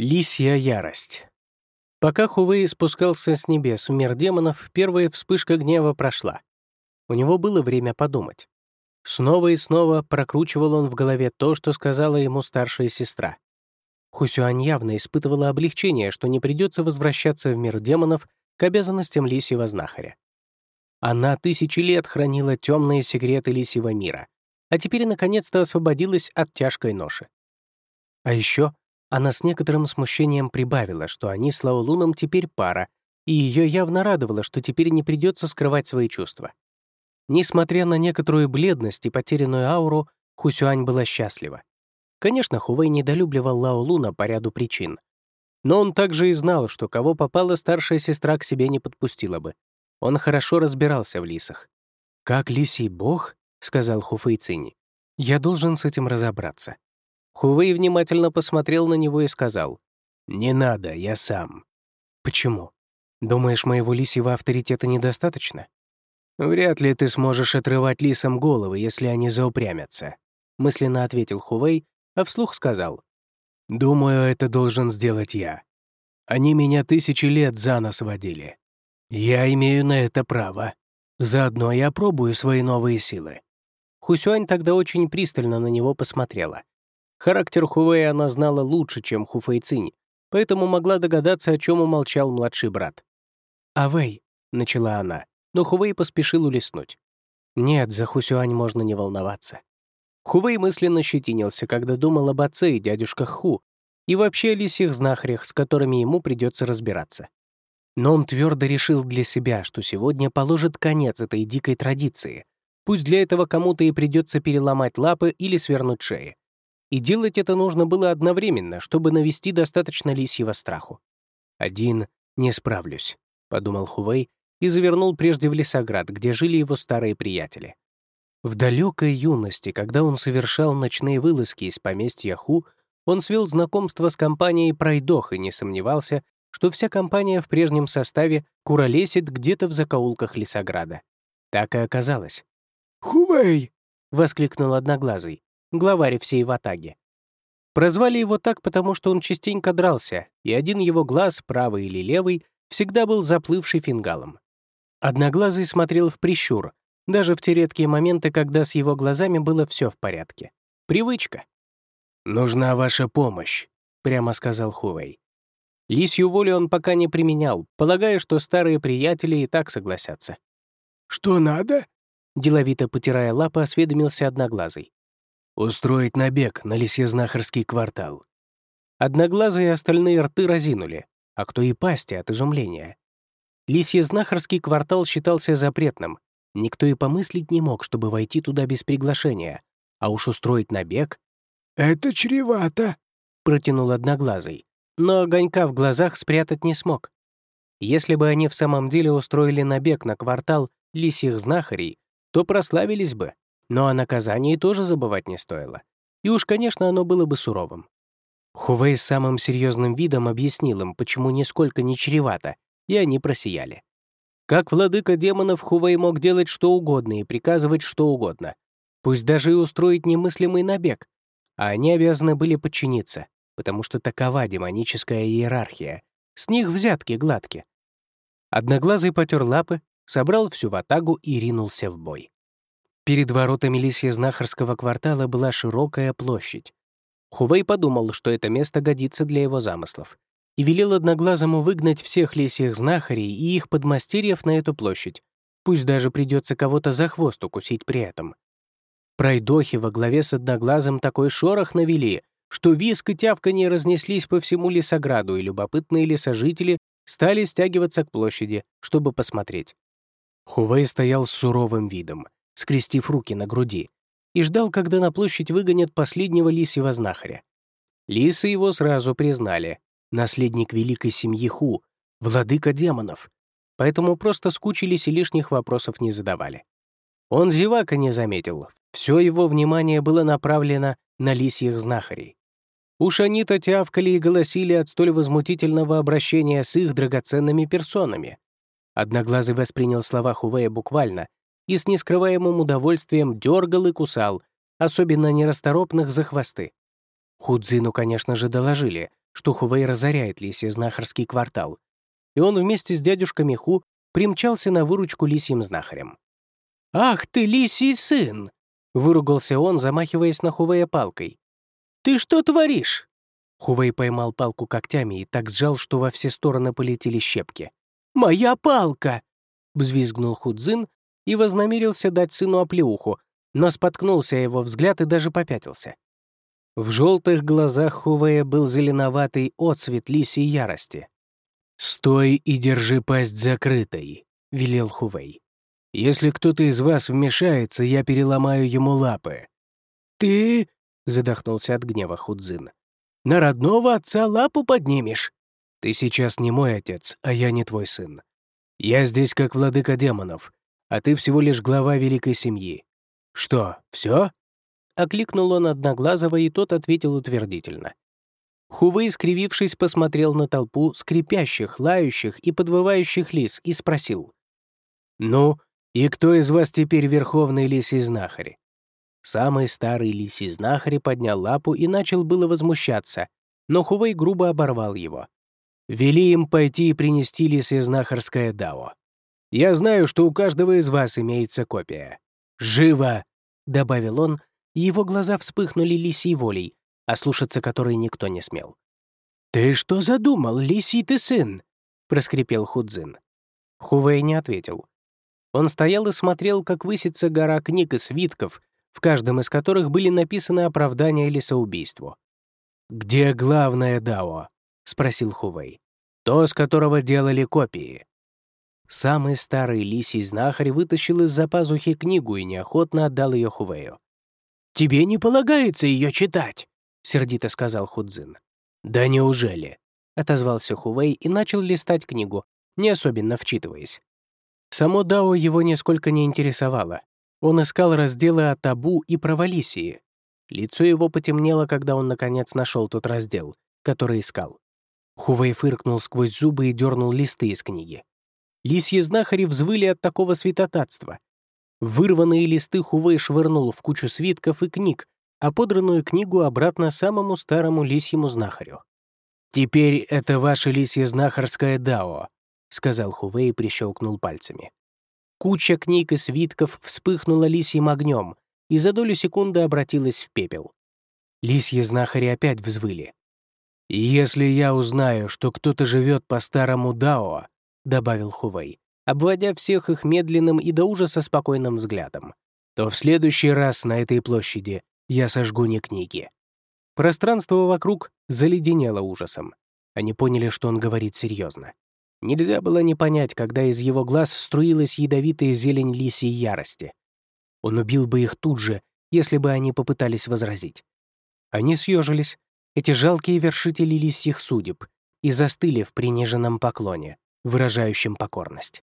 Лисья ярость. Пока Хувей спускался с небес в мир демонов, первая вспышка гнева прошла. У него было время подумать. Снова и снова прокручивал он в голове то, что сказала ему старшая сестра. Хусюань явно испытывала облегчение, что не придется возвращаться в мир демонов к обязанностям лисьего знахаря. Она тысячи лет хранила темные секреты лисьего мира, а теперь наконец-то освободилась от тяжкой ноши. А еще она с некоторым смущением прибавила, что они с Лаолуном теперь пара, и ее явно радовало, что теперь не придется скрывать свои чувства. Несмотря на некоторую бледность и потерянную ауру, Хусюань была счастлива. Конечно, Хувей недолюбливал Лаолуна по ряду причин. Но он также и знал, что кого попала старшая сестра к себе не подпустила бы. Он хорошо разбирался в лисах. «Как лисий бог?» — сказал Хуфэй Цинь. «Я должен с этим разобраться. Хувей внимательно посмотрел на него и сказал, «Не надо, я сам». «Почему? Думаешь, моего лисьего авторитета недостаточно?» «Вряд ли ты сможешь отрывать лисам головы, если они заупрямятся», мысленно ответил Хувей, а вслух сказал, «Думаю, это должен сделать я. Они меня тысячи лет за нос водили. Я имею на это право. Заодно я пробую свои новые силы». Хусюань тогда очень пристально на него посмотрела. Характер Хувея она знала лучше, чем Хуфэйцинь, поэтому могла догадаться, о чем умолчал младший брат. «Авэй», — начала она, но Хувей поспешил улеснуть. «Нет, за Хусюань можно не волноваться». Хувей мысленно щетинился, когда думал об отце и дядюшках Ху, и вообще о лисих знахарях, с которыми ему придется разбираться. Но он твердо решил для себя, что сегодня положит конец этой дикой традиции. Пусть для этого кому-то и придется переломать лапы или свернуть шеи. И делать это нужно было одновременно, чтобы навести достаточно лисьего страху. «Один не справлюсь», — подумал Хувей и завернул прежде в лесоград, где жили его старые приятели. В далекой юности, когда он совершал ночные вылазки из поместья Ху, он свел знакомство с компанией Пройдох и не сомневался, что вся компания в прежнем составе куролесит где-то в закоулках лесограда. Так и оказалось. «Хувей!» — воскликнул Одноглазый главарь всей ватаги. Прозвали его так, потому что он частенько дрался, и один его глаз, правый или левый, всегда был заплывший фингалом. Одноглазый смотрел в прищур, даже в те редкие моменты, когда с его глазами было все в порядке. Привычка. «Нужна ваша помощь», — прямо сказал Хувей. Лисью волю он пока не применял, полагая, что старые приятели и так согласятся. «Что надо?» Деловито потирая лапы, осведомился Одноглазый. Устроить набег на лисьезнахарский квартал. Одноглазые остальные рты разинули, а кто и пасти от изумления. Лисьезнахарский квартал считался запретным. Никто и помыслить не мог, чтобы войти туда без приглашения. А уж устроить набег... «Это чревато», — протянул Одноглазый. Но огонька в глазах спрятать не смог. Если бы они в самом деле устроили набег на квартал лисьих знахарей, то прославились бы но о наказании тоже забывать не стоило. И уж, конечно, оно было бы суровым. Хувей с самым серьезным видом объяснил им, почему нисколько не чревато, и они просияли. Как владыка демонов, Хувей мог делать что угодно и приказывать что угодно, пусть даже и устроить немыслимый набег, а они обязаны были подчиниться, потому что такова демоническая иерархия. С них взятки гладки. Одноглазый потер лапы, собрал всю ватагу и ринулся в бой. Перед воротами Лисья-Знахарского квартала была широкая площадь. Хувей подумал, что это место годится для его замыслов, и велел Одноглазому выгнать всех лисьих знахарей и их подмастерьев на эту площадь, пусть даже придется кого-то за хвост укусить при этом. Пройдохи во главе с Одноглазым такой шорох навели, что виск и тявканье разнеслись по всему лесограду, и любопытные лесожители стали стягиваться к площади, чтобы посмотреть. Хувей стоял с суровым видом — скрестив руки на груди, и ждал, когда на площадь выгонят последнего лисьего знахаря. Лисы его сразу признали. Наследник великой семьи Ху, владыка демонов. Поэтому просто скучились и лишних вопросов не задавали. Он зевака не заметил. Все его внимание было направлено на лисьих знахарей. Уж они-то тявкали и голосили от столь возмутительного обращения с их драгоценными персонами. Одноглазый воспринял слова Хувея буквально и с нескрываемым удовольствием дергал и кусал, особенно нерасторопных за хвосты. Худзину, конечно же, доложили, что Хувей разоряет лисий-знахарский квартал, и он вместе с дядюшкой Миху примчался на выручку лисьим знахарем. «Ах ты, лисий сын!» — выругался он, замахиваясь на Хувея палкой. «Ты что творишь?» Хувей поймал палку когтями и так сжал, что во все стороны полетели щепки. «Моя палка!» — взвизгнул Худзин и вознамерился дать сыну оплеуху, но споткнулся его взгляд и даже попятился. В желтых глазах Хувея был зеленоватый отцвет лисьей ярости. «Стой и держи пасть закрытой», — велел Хувей. «Если кто-то из вас вмешается, я переломаю ему лапы». «Ты...» — задохнулся от гнева Худзин. «На родного отца лапу поднимешь?» «Ты сейчас не мой отец, а я не твой сын. Я здесь как владыка демонов, а ты всего лишь глава великой семьи. Что, все? Окликнул он Одноглазого, и тот ответил утвердительно. Хувей, искривившись, посмотрел на толпу скрипящих, лающих и подвывающих лис и спросил. «Ну, и кто из вас теперь верховный лисий знахарь?» Самый старый лисий знахарь поднял лапу и начал было возмущаться, но Хувей грубо оборвал его. «Вели им пойти и принести лисий знахарское дао. Я знаю, что у каждого из вас имеется копия. Живо!» — добавил он, и его глаза вспыхнули лисьей волей, а которой никто не смел. «Ты что задумал, лисий ты сын?» — проскрипел Худзин. Хувей не ответил. Он стоял и смотрел, как высится гора книг и свитков, в каждом из которых были написаны оправдания лесоубийству. «Где главное Дао?» — спросил Хувей. «То, с которого делали копии». Самый старый лисий знахарь вытащил из-за пазухи книгу и неохотно отдал ее Хувею. «Тебе не полагается ее читать», — сердито сказал Худзин. «Да неужели?» — отозвался Хувей и начал листать книгу, не особенно вчитываясь. Само Дао его нисколько не интересовало. Он искал разделы о табу и провалисии. Лицо его потемнело, когда он, наконец, нашел тот раздел, который искал. Хувей фыркнул сквозь зубы и дернул листы из книги. Лисьи знахари взвыли от такого святотатства. Вырванные листы Хувей швырнул в кучу свитков и книг, а подранную книгу обратно самому старому лисьему знахарю. «Теперь это ваше лисье знахарское дао», — сказал Хувей и прищелкнул пальцами. Куча книг и свитков вспыхнула лисьим огнем и за долю секунды обратилась в пепел. Лисьи знахари опять взвыли. «Если я узнаю, что кто-то живет по старому дао», — добавил Хувей, обводя всех их медленным и до ужаса спокойным взглядом, то в следующий раз на этой площади я сожгу не книги. Пространство вокруг заледенело ужасом. Они поняли, что он говорит серьезно. Нельзя было не понять, когда из его глаз струилась ядовитая зелень лисьей ярости. Он убил бы их тут же, если бы они попытались возразить. Они съежились, эти жалкие вершители лисьих судеб, и застыли в приниженном поклоне, выражающем покорность.